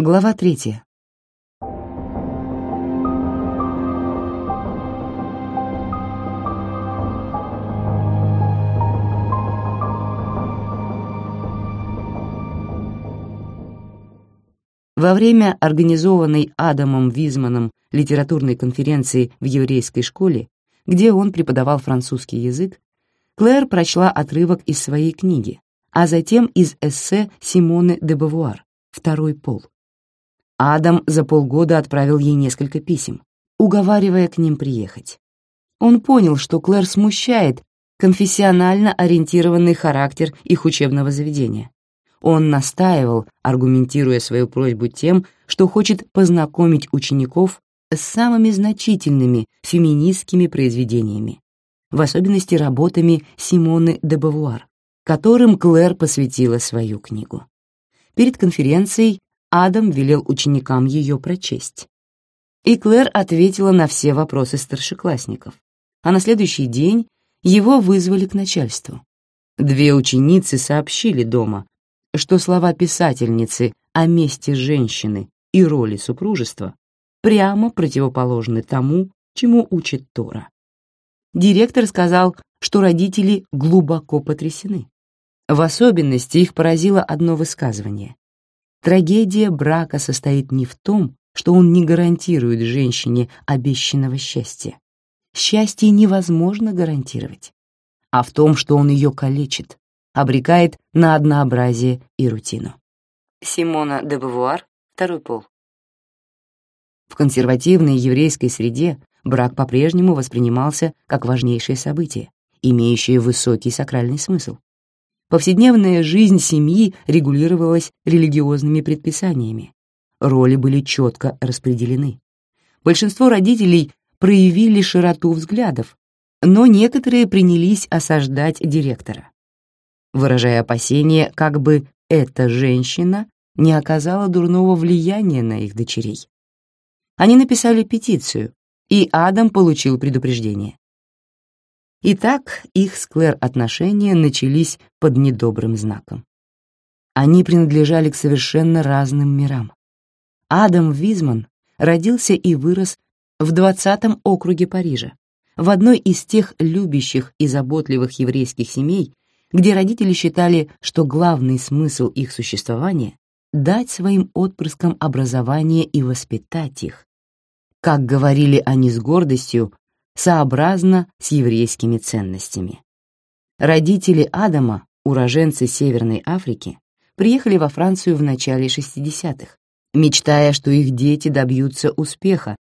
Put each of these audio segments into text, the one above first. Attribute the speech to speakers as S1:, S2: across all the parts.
S1: Глава третья. Во время организованной Адамом Визманом литературной конференции в еврейской школе, где он преподавал французский язык, Клэр прочла отрывок из своей книги, а затем из эссе Симоны де Бавуар «Второй пол». Адам за полгода отправил ей несколько писем, уговаривая к ним приехать. Он понял, что Клэр смущает конфессионально ориентированный характер их учебного заведения, он настаивал, аргументируя свою просьбу тем, что хочет познакомить учеников с самыми значительными феминистскими произведениями, в особенности работами Симоны де Бавуар, которым Клэр посвятила свою книгу. Перед конференцией Адам велел ученикам ее прочесть. И Клэр ответила на все вопросы старшеклассников, а на следующий день его вызвали к начальству. Две ученицы сообщили дома, что слова писательницы о месте женщины и роли супружества прямо противоположны тому, чему учит Тора. Директор сказал, что родители глубоко потрясены. В особенности их поразило одно высказывание. Трагедия брака состоит не в том, что он не гарантирует женщине обещанного счастья. Счастье невозможно гарантировать, а в том, что он ее калечит, обрекает на однообразие и рутину. Симона де Бавуар, второй пол. В консервативной еврейской среде брак по-прежнему воспринимался как важнейшее событие, имеющее высокий сакральный смысл. Повседневная жизнь семьи регулировалась религиозными предписаниями. Роли были четко распределены. Большинство родителей проявили широту взглядов, но некоторые принялись осаждать директора выражая опасение, как бы эта женщина не оказала дурного влияния на их дочерей. Они написали петицию, и Адам получил предупреждение. Итак, их с Клэр отношения начались под недобрым знаком. Они принадлежали к совершенно разным мирам. Адам Визман родился и вырос в 20-м округе Парижа, в одной из тех любящих и заботливых еврейских семей, где родители считали, что главный смысл их существования — дать своим отпрыскам образование и воспитать их. Как говорили они с гордостью, сообразно с еврейскими ценностями. Родители Адама, уроженцы Северной Африки, приехали во Францию в начале 60-х, мечтая, что их дети добьются успеха,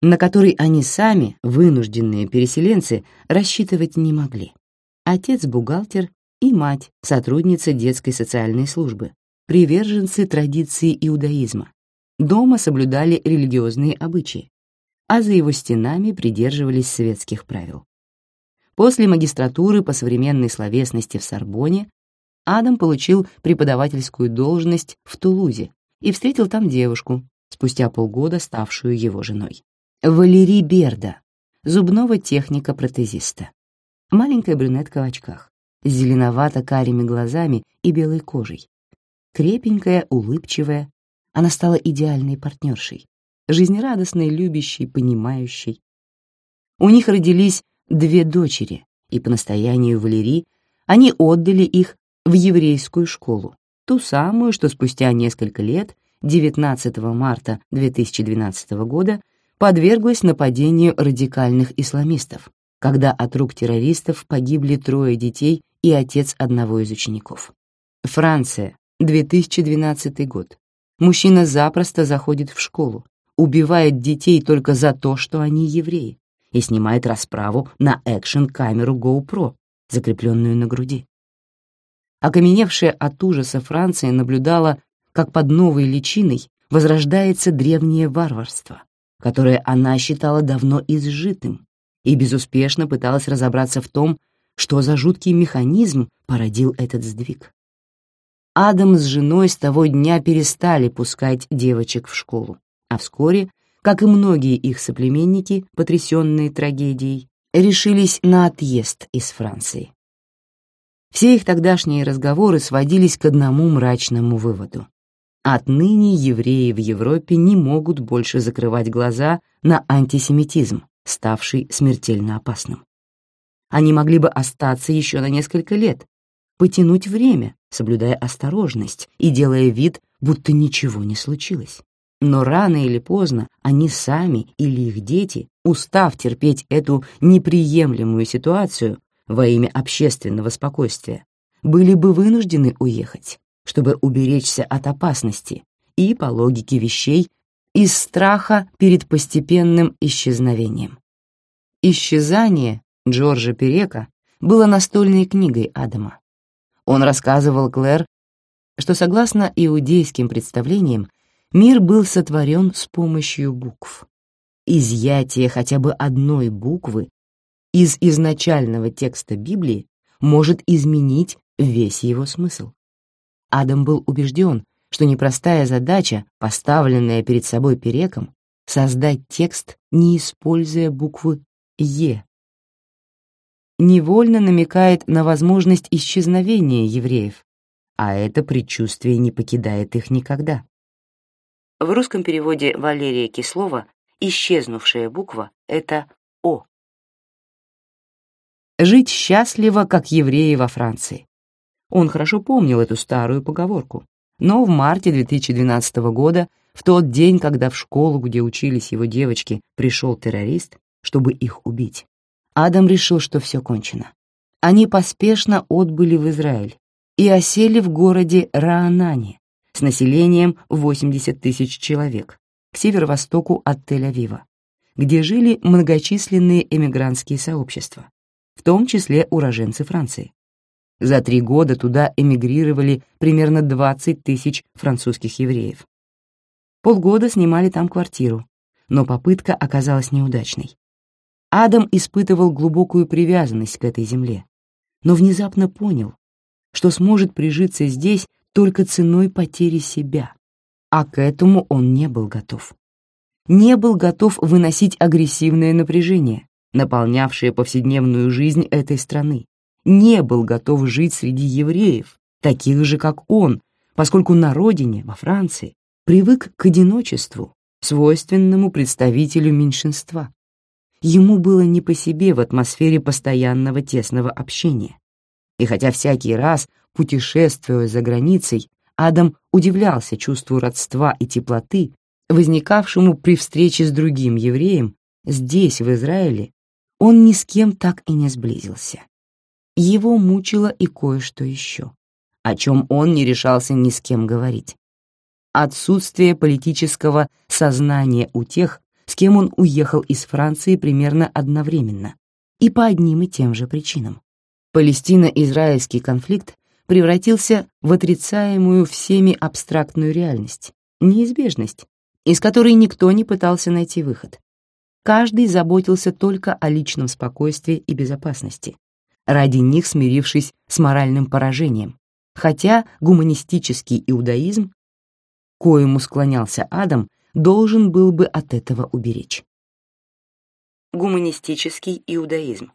S1: на который они сами, вынужденные переселенцы, рассчитывать не могли. Отец — бухгалтер, и мать, сотрудница детской социальной службы, приверженцы традиции иудаизма. Дома соблюдали религиозные обычаи, а за его стенами придерживались светских правил. После магистратуры по современной словесности в Сорбоне Адам получил преподавательскую должность в Тулузе и встретил там девушку, спустя полгода ставшую его женой. Валерий Берда, зубного техника-протезиста. Маленькая брюнетка в очках с зеленовато-карими глазами и белой кожей. Крепенькая, улыбчивая, она стала идеальной партнершей, жизнерадостной, любящей, понимающей. У них родились две дочери, и по настоянию Валерии они отдали их в еврейскую школу, ту самую, что спустя несколько лет, 19 марта 2012 года, подверглась нападению радикальных исламистов, когда от рук террористов погибли трое детей и отец одного из учеников. Франция, 2012 год. Мужчина запросто заходит в школу, убивает детей только за то, что они евреи, и снимает расправу на экшн-камеру GoPro, закрепленную на груди. Окаменевшая от ужаса Франция наблюдала, как под новой личиной возрождается древнее варварство, которое она считала давно изжитым, и безуспешно пыталась разобраться в том, что за жуткий механизм породил этот сдвиг. Адам с женой с того дня перестали пускать девочек в школу, а вскоре, как и многие их соплеменники, потрясенные трагедией, решились на отъезд из Франции. Все их тогдашние разговоры сводились к одному мрачному выводу. Отныне евреи в Европе не могут больше закрывать глаза на антисемитизм, ставший смертельно опасным. Они могли бы остаться еще на несколько лет, потянуть время, соблюдая осторожность и делая вид, будто ничего не случилось. Но рано или поздно они сами или их дети, устав терпеть эту неприемлемую ситуацию во имя общественного спокойствия, были бы вынуждены уехать, чтобы уберечься от опасности и, по логике вещей, из страха перед постепенным исчезновением. «Исчезание» Джорджа Перека было настольной книгой Адама. Он рассказывал Клэр, что согласно иудейским представлениям мир был сотворен с помощью букв. Изъятие хотя бы одной буквы из изначального текста Библии может изменить весь его смысл. Адам был убежден, что непростая задача, поставленная перед собой Переком, создать текст, не используя буквы «Е». Невольно намекает на возможность исчезновения евреев, а это предчувствие не покидает их никогда. В русском переводе Валерия Кислова исчезнувшая буква — это «О». Жить счастливо, как евреи во Франции. Он хорошо помнил эту старую поговорку. Но в марте 2012 года, в тот день, когда в школу, где учились его девочки, пришел террорист, чтобы их убить, Адам решил, что все кончено. Они поспешно отбыли в Израиль и осели в городе Раанане с населением 80 тысяч человек к северо-востоку от Тель-Авива, где жили многочисленные эмигрантские сообщества, в том числе уроженцы Франции. За три года туда эмигрировали примерно 20 тысяч французских евреев. Полгода снимали там квартиру, но попытка оказалась неудачной. Адам испытывал глубокую привязанность к этой земле, но внезапно понял, что сможет прижиться здесь только ценой потери себя, а к этому он не был готов. Не был готов выносить агрессивное напряжение, наполнявшее повседневную жизнь этой страны, не был готов жить среди евреев, таких же, как он, поскольку на родине, во Франции, привык к одиночеству, свойственному представителю меньшинства. Ему было не по себе в атмосфере постоянного тесного общения. И хотя всякий раз, путешествуя за границей, Адам удивлялся чувству родства и теплоты, возникавшему при встрече с другим евреем, здесь, в Израиле, он ни с кем так и не сблизился его мучило и кое-что еще, о чем он не решался ни с кем говорить. Отсутствие политического сознания у тех, с кем он уехал из Франции примерно одновременно, и по одним и тем же причинам. Палестино-израильский конфликт превратился в отрицаемую всеми абстрактную реальность, неизбежность, из которой никто не пытался найти выход. Каждый заботился только о личном спокойствии и безопасности, ради них смирившись с моральным поражением, хотя гуманистический иудаизм, коему склонялся Адам, должен был бы от этого уберечь. Гуманистический иудаизм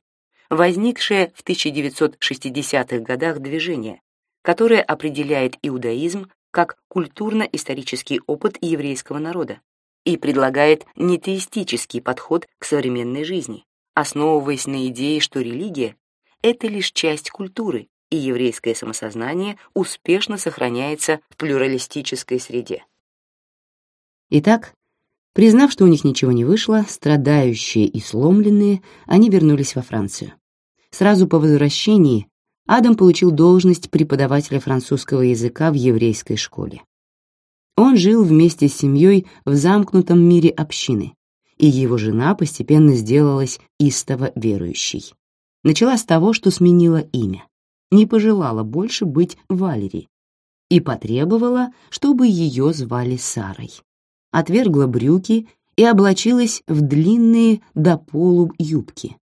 S1: возникшее в 1960-х годах движение, которое определяет иудаизм как культурно-исторический опыт еврейского народа и предлагает нетеистический подход к современной жизни, основываясь на идее, что религия это лишь часть культуры, и еврейское самосознание успешно сохраняется в плюралистической среде. Итак, признав, что у них ничего не вышло, страдающие и сломленные, они вернулись во Францию. Сразу по возвращении Адам получил должность преподавателя французского языка в еврейской школе. Он жил вместе с семьей в замкнутом мире общины, и его жена постепенно сделалась истово верующей. Начала с того, что сменила имя. Не пожелала больше быть Валери и потребовала, чтобы ее звали Сарой. Отвергла брюки и облачилась в длинные до полу юбки.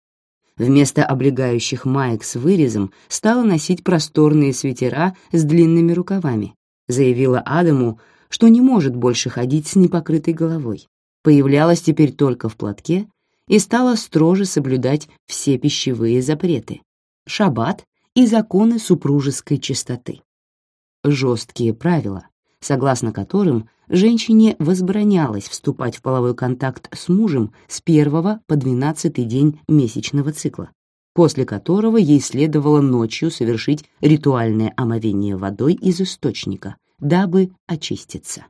S1: Вместо облегающих маек с вырезом стала носить просторные свитера с длинными рукавами. Заявила Адаму, что не может больше ходить с непокрытой головой. Появлялась теперь только в платке и стала строже соблюдать все пищевые запреты, шаббат и законы супружеской чистоты. Жесткие правила, согласно которым женщине возбранялось вступать в половой контакт с мужем с первого по двенадцатый день месячного цикла, после которого ей следовало ночью совершить ритуальное омовение водой из источника, дабы очиститься.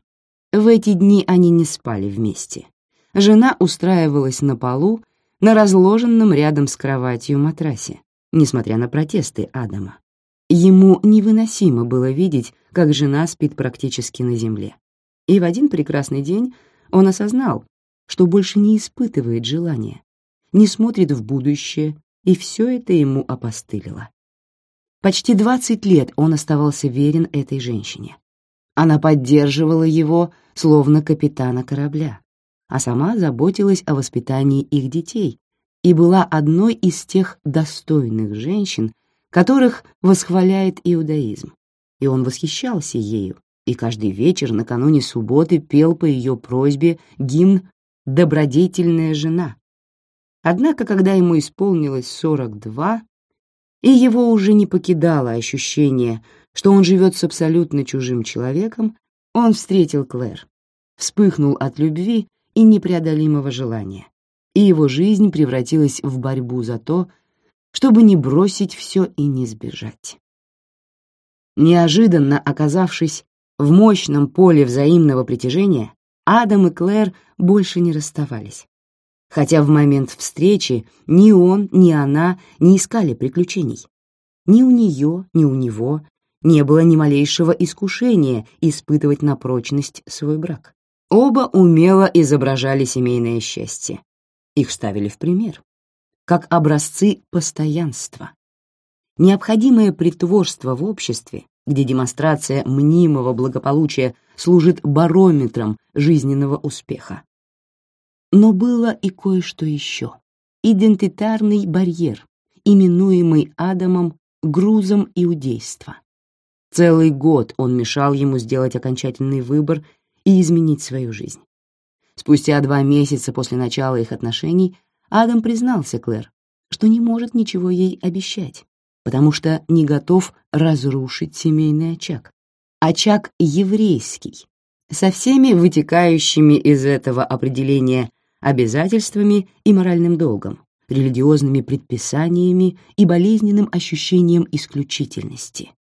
S1: В эти дни они не спали вместе. Жена устраивалась на полу на разложенном рядом с кроватью матрасе, несмотря на протесты Адама. Ему невыносимо было видеть, как жена спит практически на земле. И в один прекрасный день он осознал, что больше не испытывает желания, не смотрит в будущее, и все это ему опостылило. Почти 20 лет он оставался верен этой женщине. Она поддерживала его, словно капитана корабля, а сама заботилась о воспитании их детей и была одной из тех достойных женщин, которых восхваляет иудаизм. И он восхищался ею, и каждый вечер накануне субботы пел по ее просьбе гимн «Добродетельная жена». Однако, когда ему исполнилось 42, и его уже не покидало ощущение, что он живет с абсолютно чужим человеком, он встретил Клэр, вспыхнул от любви и непреодолимого желания, и его жизнь превратилась в борьбу за то, чтобы не бросить все и не сбежать. Неожиданно оказавшись в мощном поле взаимного притяжения, Адам и Клэр больше не расставались. Хотя в момент встречи ни он, ни она не искали приключений. Ни у нее, ни у него не было ни малейшего искушения испытывать на прочность свой брак. Оба умело изображали семейное счастье. Их ставили в пример как образцы постоянства. Необходимое притворство в обществе, где демонстрация мнимого благополучия служит барометром жизненного успеха. Но было и кое-что еще. Идентитарный барьер, именуемый Адамом грузом иудейства. Целый год он мешал ему сделать окончательный выбор и изменить свою жизнь. Спустя два месяца после начала их отношений Адам признался Клэр, что не может ничего ей обещать, потому что не готов разрушить семейный очаг. Очаг еврейский, со всеми вытекающими из этого определения обязательствами и моральным долгом, религиозными предписаниями и болезненным ощущением исключительности.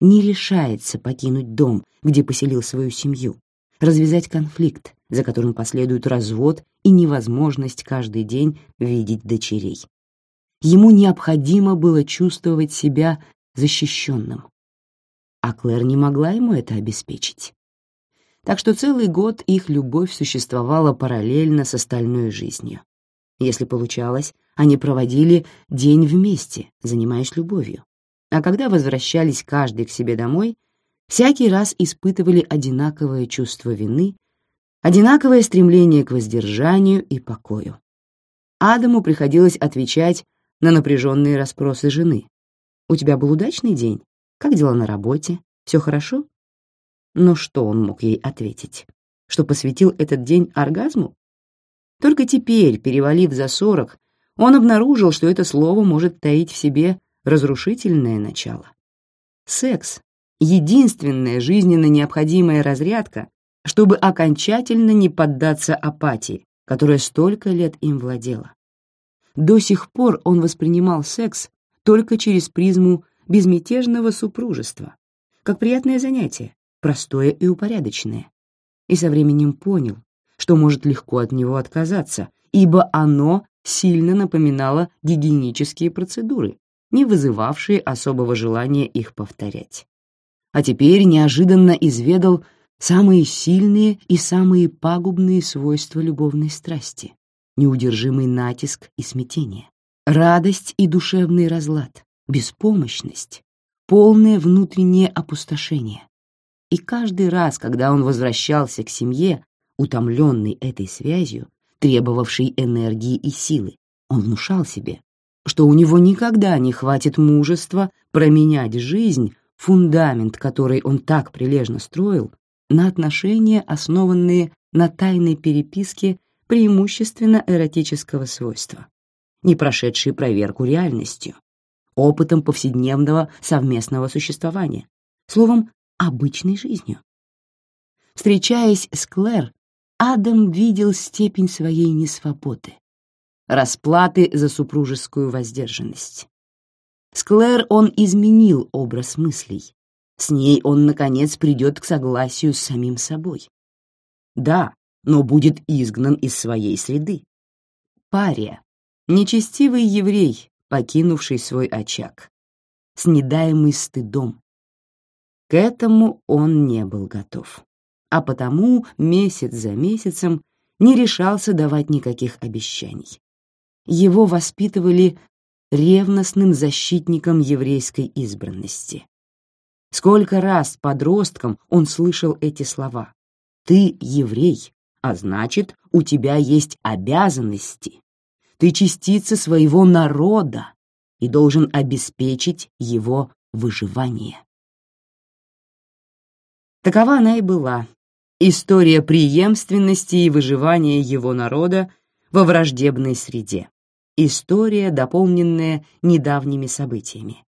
S1: Не решается покинуть дом, где поселил свою семью, развязать конфликт, за которым последует развод и невозможность каждый день видеть дочерей. Ему необходимо было чувствовать себя защищенным. А Клэр не могла ему это обеспечить. Так что целый год их любовь существовала параллельно с остальной жизнью. Если получалось, они проводили день вместе, занимаясь любовью. А когда возвращались каждый к себе домой, всякий раз испытывали одинаковое чувство вины одинаковое стремление к воздержанию и покою. Адаму приходилось отвечать на напряженные расспросы жены. «У тебя был удачный день? Как дела на работе? Все хорошо?» Но что он мог ей ответить? Что посвятил этот день оргазму? Только теперь, перевалив за сорок, он обнаружил, что это слово может таить в себе разрушительное начало. Секс — единственная жизненно необходимая разрядка, чтобы окончательно не поддаться апатии, которая столько лет им владела. До сих пор он воспринимал секс только через призму безмятежного супружества, как приятное занятие, простое и упорядоченное, и со временем понял, что может легко от него отказаться, ибо оно сильно напоминало гигиенические процедуры, не вызывавшие особого желания их повторять. А теперь неожиданно изведал самые сильные и самые пагубные свойства любовной страсти, неудержимый натиск и смятение, радость и душевный разлад, беспомощность, полное внутреннее опустошение. И каждый раз, когда он возвращался к семье, утомленный этой связью, требовавшей энергии и силы, он внушал себе, что у него никогда не хватит мужества променять жизнь, фундамент, который он так прилежно строил, на отношения, основанные на тайной переписке преимущественно эротического свойства, не прошедшие проверку реальностью, опытом повседневного совместного существования, словом, обычной жизнью. Встречаясь с Клэр, Адам видел степень своей несвободы, расплаты за супружескую воздержанность. С Клэр он изменил образ мыслей. С ней он, наконец, придет к согласию с самим собой. Да, но будет изгнан из своей среды. Пария, нечестивый еврей, покинувший свой очаг, снедаемый стыдом. К этому он не был готов, а потому месяц за месяцем не решался давать никаких обещаний. Его воспитывали ревностным защитником еврейской избранности. Сколько раз подростком он слышал эти слова «Ты еврей, а значит, у тебя есть обязанности. Ты частица своего народа и должен обеспечить его выживание». Такова она и была. История преемственности и выживания его народа во враждебной среде. История, дополненная недавними событиями.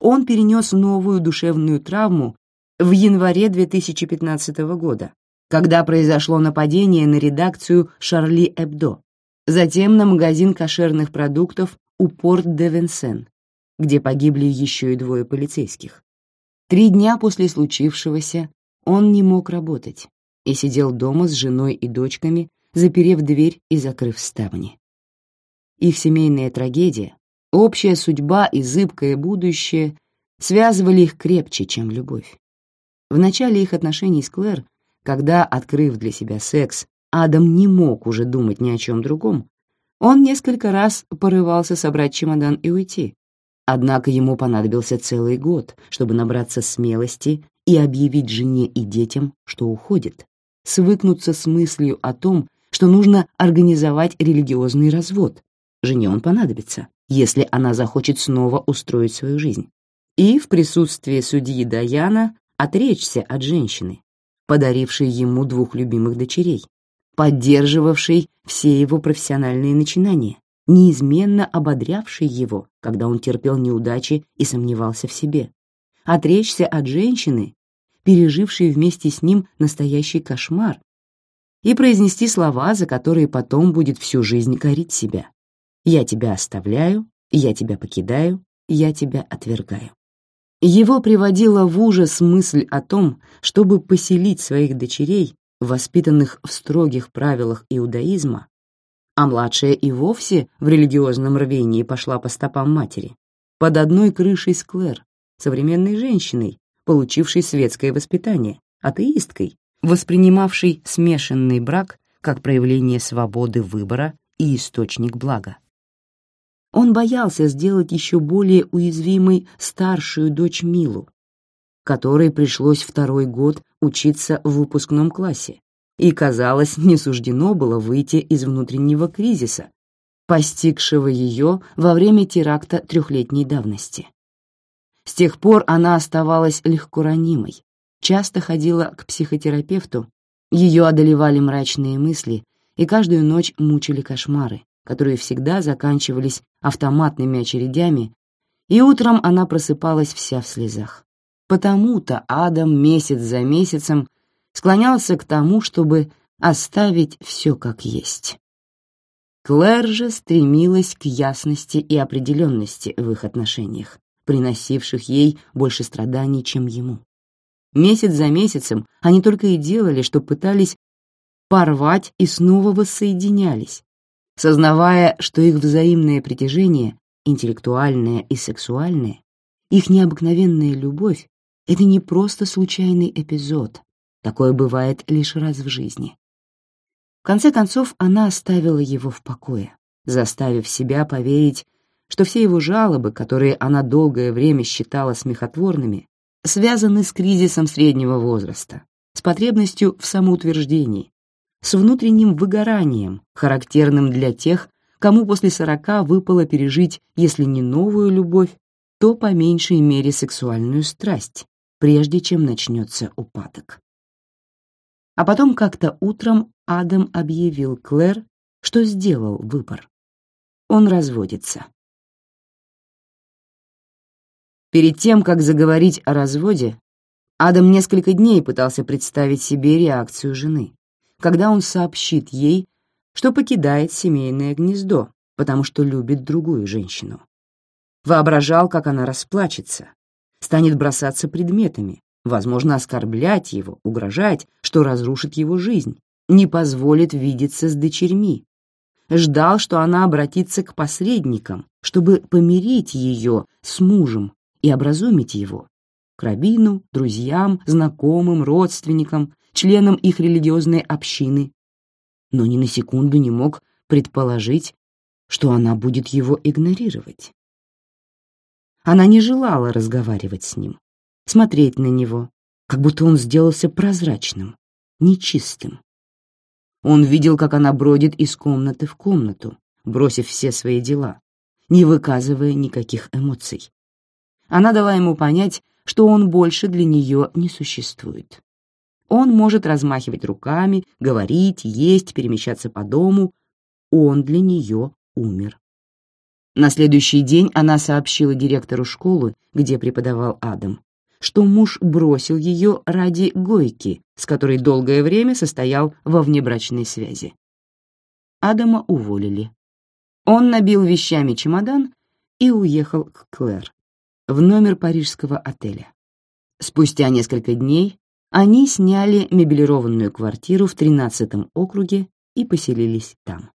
S1: Он перенес новую душевную травму в январе 2015 года, когда произошло нападение на редакцию «Шарли Эбдо», затем на магазин кошерных продуктов у Порт-де-Венсен, где погибли еще и двое полицейских. Три дня после случившегося он не мог работать и сидел дома с женой и дочками, заперев дверь и закрыв ставни. Их семейная трагедия, общая судьба и зыбкое будущее связывали их крепче, чем любовь. В начале их отношений с Клэр, когда, открыв для себя секс, Адам не мог уже думать ни о чем другом, он несколько раз порывался собрать чемодан и уйти. Однако ему понадобился целый год, чтобы набраться смелости и объявить жене и детям, что уходит, свыкнуться с мыслью о том, что нужно организовать религиозный развод, жене он понадобится, если она захочет снова устроить свою жизнь. И в присутствии судьи Даяна отречься от женщины, подарившей ему двух любимых дочерей, поддерживавшей все его профессиональные начинания, неизменно ободрявшей его, когда он терпел неудачи и сомневался в себе. Отречься от женщины, пережившей вместе с ним настоящий кошмар, и произнести слова, за которые потом будет всю жизнь корить себя. Я тебя оставляю, я тебя покидаю, я тебя отвергаю. Его приводила в ужас мысль о том, чтобы поселить своих дочерей, воспитанных в строгих правилах иудаизма, а младшая и вовсе в религиозном рвении пошла по стопам матери, под одной крышей с Клэр, современной женщиной, получившей светское воспитание, атеисткой, воспринимавшей смешанный брак как проявление свободы выбора и источник блага. Он боялся сделать еще более уязвимой старшую дочь Милу, которой пришлось второй год учиться в выпускном классе, и, казалось, не суждено было выйти из внутреннего кризиса, постигшего ее во время теракта трехлетней давности. С тех пор она оставалась легко ранимой, часто ходила к психотерапевту, ее одолевали мрачные мысли и каждую ночь мучили кошмары, которые всегда заканчивались автоматными очередями, и утром она просыпалась вся в слезах. Потому-то Адам месяц за месяцем склонялся к тому, чтобы оставить все как есть. Клэр же стремилась к ясности и определенности в их отношениях, приносивших ей больше страданий, чем ему. Месяц за месяцем они только и делали, что пытались порвать и снова воссоединялись, сознавая, что их взаимное притяжение, интеллектуальное и сексуальное, их необыкновенная любовь — это не просто случайный эпизод, такое бывает лишь раз в жизни. В конце концов, она оставила его в покое, заставив себя поверить, что все его жалобы, которые она долгое время считала смехотворными, связаны с кризисом среднего возраста, с потребностью в самоутверждении, с внутренним выгоранием, характерным для тех, кому после сорока выпало пережить, если не новую любовь, то по меньшей мере сексуальную страсть, прежде чем начнется упадок. А потом как-то утром Адам объявил Клэр, что сделал выбор. Он разводится. Перед тем, как заговорить о разводе, Адам несколько дней пытался представить себе реакцию жены, когда он сообщит ей, что покидает семейное гнездо, потому что любит другую женщину. Воображал, как она расплачется, станет бросаться предметами, возможно, оскорблять его, угрожать, что разрушит его жизнь, не позволит видеться с дочерьми. Ждал, что она обратится к посредникам, чтобы помирить ее с мужем и образумить его, к раввину, друзьям, знакомым, родственникам, членам их религиозной общины, но ни на секунду не мог предположить, что она будет его игнорировать. Она не желала разговаривать с ним, смотреть на него, как будто он сделался прозрачным, нечистым. Он видел, как она бродит из комнаты в комнату, бросив все свои дела, не выказывая никаких эмоций. Она дала ему понять, что он больше для нее не существует. Он может размахивать руками, говорить, есть, перемещаться по дому. Он для нее умер. На следующий день она сообщила директору школы, где преподавал Адам, что муж бросил ее ради Гойки, с которой долгое время состоял во внебрачной связи. Адама уволили. Он набил вещами чемодан и уехал к Клэр в номер парижского отеля. Спустя несколько дней они сняли меблированную квартиру в 13 округе и поселились там.